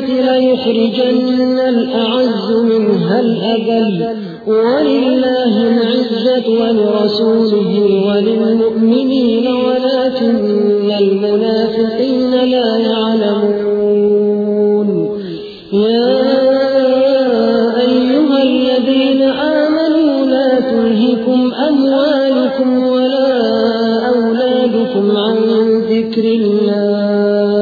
ليخرجن الأعز منها الأذل ولله العزة ولرسوله وللمؤمنين ولكن المنافقين لا يعلمون. يا أيها الذين آمنوا لا تلهكم أموالكم ولا أولادكم عن ذكر الله.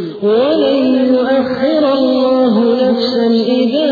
نفسا إذا